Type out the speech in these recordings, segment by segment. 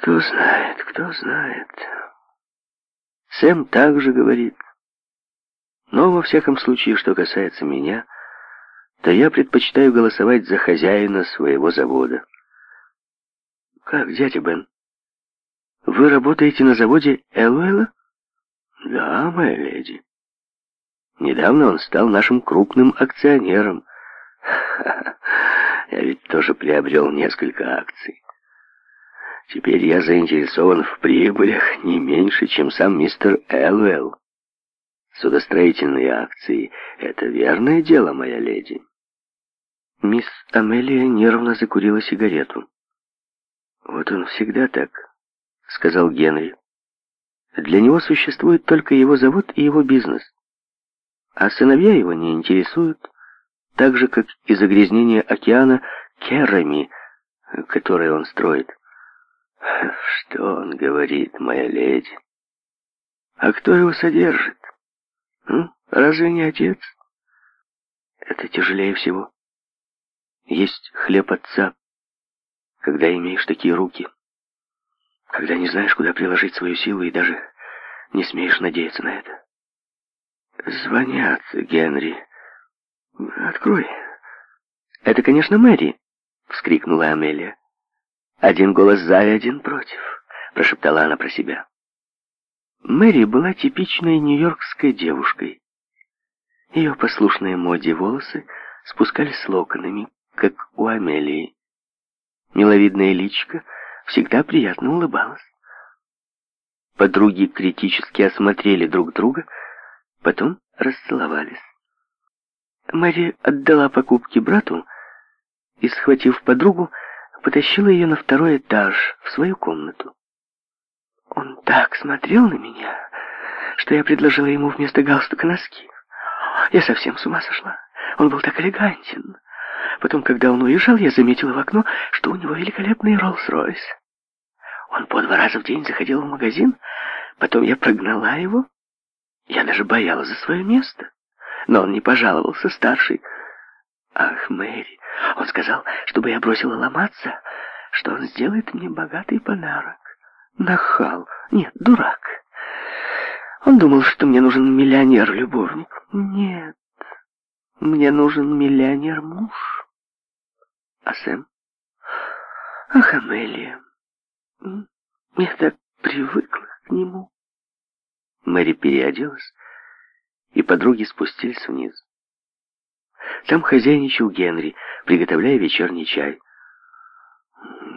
Кто знает, кто знает. Сэм также говорит. Но во всяком случае, что касается меня, то я предпочитаю голосовать за хозяина своего завода. Как, дядя Бен? Вы работаете на заводе Элвелла? Да, моя леди. Недавно он стал нашим крупным акционером. Ха -ха. Я ведь тоже приобрел несколько акций. Теперь я заинтересован в прибылях не меньше, чем сам мистер Элвелл. Судостроительные акции — это верное дело, моя леди. Мисс Амелия нервно закурила сигарету. «Вот он всегда так», — сказал Генри. «Для него существует только его завод и его бизнес. А сыновья его не интересуют, так же, как и загрязнение океана керами, э, которые он строит». Что он говорит, моя леди? А кто его содержит? Ну, разве не отец? Это тяжелее всего. Есть хлеб отца, когда имеешь такие руки, когда не знаешь, куда приложить свою силу и даже не смеешь надеяться на это. Звонят, Генри. Открой. Это, конечно, Мэри, вскрикнула Амелия. «Один голос за и один против», — прошептала она про себя. Мэри была типичной нью-йоркской девушкой. Ее послушные моде волосы спускались локонами, как у Амелии. Миловидная личка всегда приятно улыбалась. Подруги критически осмотрели друг друга, потом расцеловались. Мэри отдала покупки брату и, схватив подругу, Потащил ее на второй этаж, в свою комнату. Он так смотрел на меня, что я предложила ему вместо галстука носки. Я совсем с ума сошла. Он был так элегантен. Потом, когда он уезжал, я заметила в окно, что у него великолепный Роллс-Ройс. Он по два раза в день заходил в магазин, потом я прогнала его. Я даже боялась за свое место. Но он не пожаловался, старший. «Ах, Мэри, он сказал, чтобы я бросила ломаться, что он сделает мне богатый подарок. Нахал. Нет, дурак. Он думал, что мне нужен миллионер-любовник. Нет, мне нужен миллионер-муж. А Сэм? Ах, Амелия, я так привыкла к нему». Мэри переоделась, и подруги спустились вниз. Там хозяйничал Генри, приготовляя вечерний чай.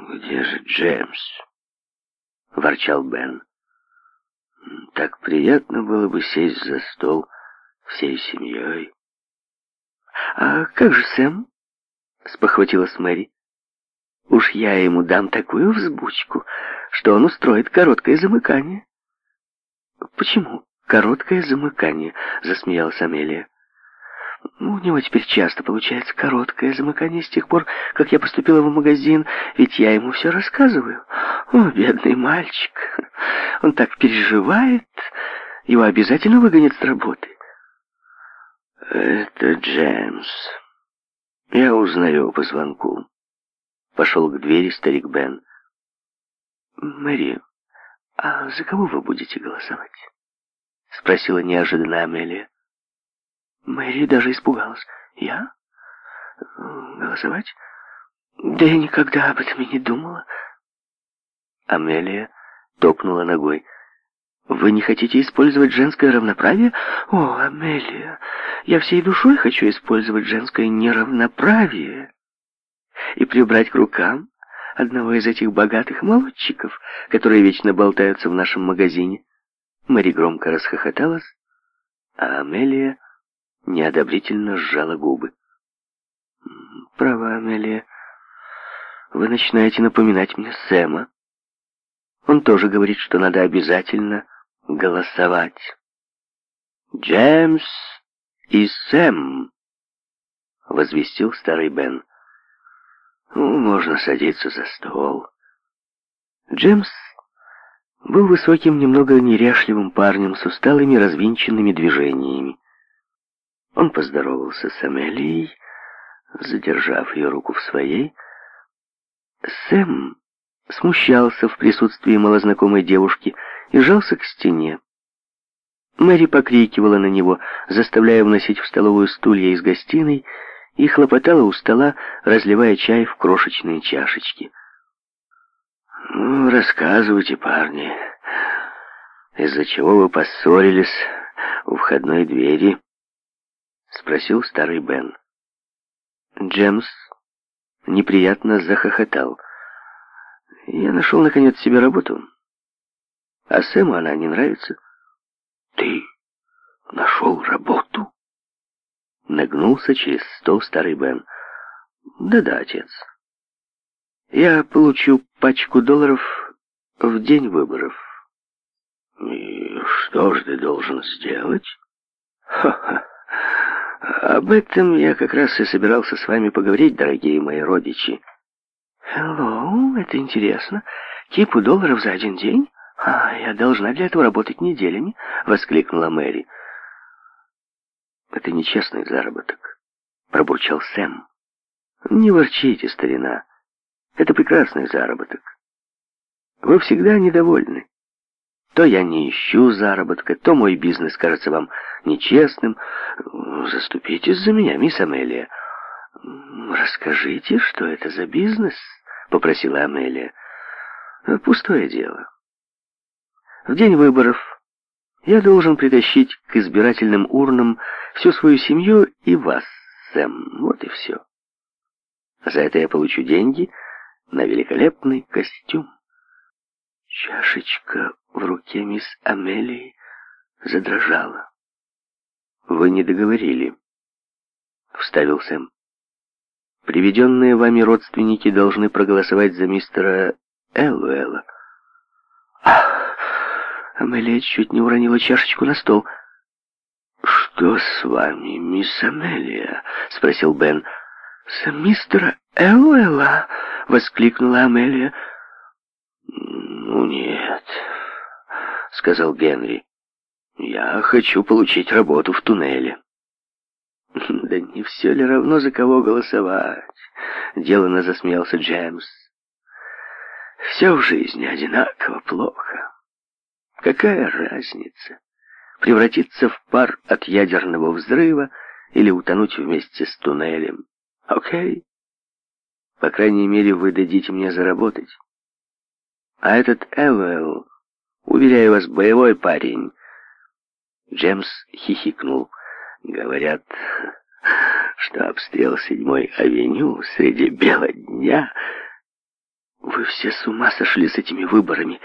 «Где же Джеймс?» — ворчал Бен. «Так приятно было бы сесть за стол всей семьей». «А как же Сэм?» — спохватилась Мэри. «Уж я ему дам такую взбучку, что он устроит короткое замыкание». «Почему короткое замыкание?» — засмеялась Амелия. Ну, у него теперь часто получается короткое замыкание с тех пор, как я поступила в магазин, ведь я ему все рассказываю. О, бедный мальчик, он так переживает, его обязательно выгонят с работы. Это Джеймс. Я узнаю по звонку. Пошел к двери старик Бен. Мэри, а за кого вы будете голосовать? Спросила неожиданно Амелия. Мэри даже испугалась. «Я? Голосовать? Да я никогда об этом и не думала». Амелия топнула ногой. «Вы не хотите использовать женское равноправие? О, Амелия, я всей душой хочу использовать женское неравноправие и прибрать к рукам одного из этих богатых молодчиков, которые вечно болтаются в нашем магазине». Мэри громко расхохоталась, а Амелия неодобрительно сжала губы. «Права, Амелия, вы начинаете напоминать мне Сэма. Он тоже говорит, что надо обязательно голосовать. Джеймс и Сэм!» — возвестил старый Бен. «Ну, можно садиться за стол». Джеймс был высоким, немного неряшливым парнем с усталыми развинченными движениями. Он поздоровался с Амелией, задержав ее руку в своей. Сэм смущался в присутствии малознакомой девушки и жался к стене. Мэри покрикивала на него, заставляя вносить в столовую стулья из гостиной, и хлопотала у стола, разливая чай в крошечные чашечки. «Ну, рассказывайте, парни, из-за чего вы поссорились у входной двери?» — спросил старый Бен. Джемс неприятно захохотал. «Я нашел, наконец, себе работу. А Сэму она не нравится». «Ты нашел работу?» Нагнулся через стол старый Бен. «Да-да, отец. Я получу пачку долларов в день выборов». «И что же ты должен сделать?» «Ха-ха!» Об этом я как раз и собирался с вами поговорить, дорогие мои родичи. Хеллоу, это интересно. Кипу долларов за один день? А, я должна для этого работать неделями, воскликнула Мэри. Это нечестный заработок, пробурчал Сэм. Не ворчите, старина. Это прекрасный заработок. Вы всегда недовольны. То я не ищу заработка, то мой бизнес кажется вам нечестным. Заступитесь за меня, мисс Амелия. Расскажите, что это за бизнес, попросила Амелия. Пустое дело. В день выборов я должен притащить к избирательным урнам всю свою семью и вас, Сэм. Вот и все. За это я получу деньги на великолепный костюм. Чашечка в руке мисс Амелии задрожала. «Вы не договорили», — вставил Сэм. «Приведенные вами родственники должны проголосовать за мистера Эллуэлла». «Ах!» Амелия чуть не уронила чашечку на стол. «Что с вами, мисс Амелия?» — спросил Бен. «За мистера Эллуэлла?» — воскликнула Амелия. «Ну нет, — сказал Генри. «Я хочу получить работу в туннеле». «Да не все ли равно, за кого голосовать?» — деланно засмеялся Джеймс. «Все в жизни одинаково плохо. Какая разница, превратиться в пар от ядерного взрыва или утонуть вместе с туннелем? Окей? По крайней мере, вы дадите мне заработать. А этот Эвелл Уверяю вас, боевой парень. Джемс хихикнул. Говорят, что обстрел седьмой авеню среди бела дня. Вы все с ума сошли с этими выборами.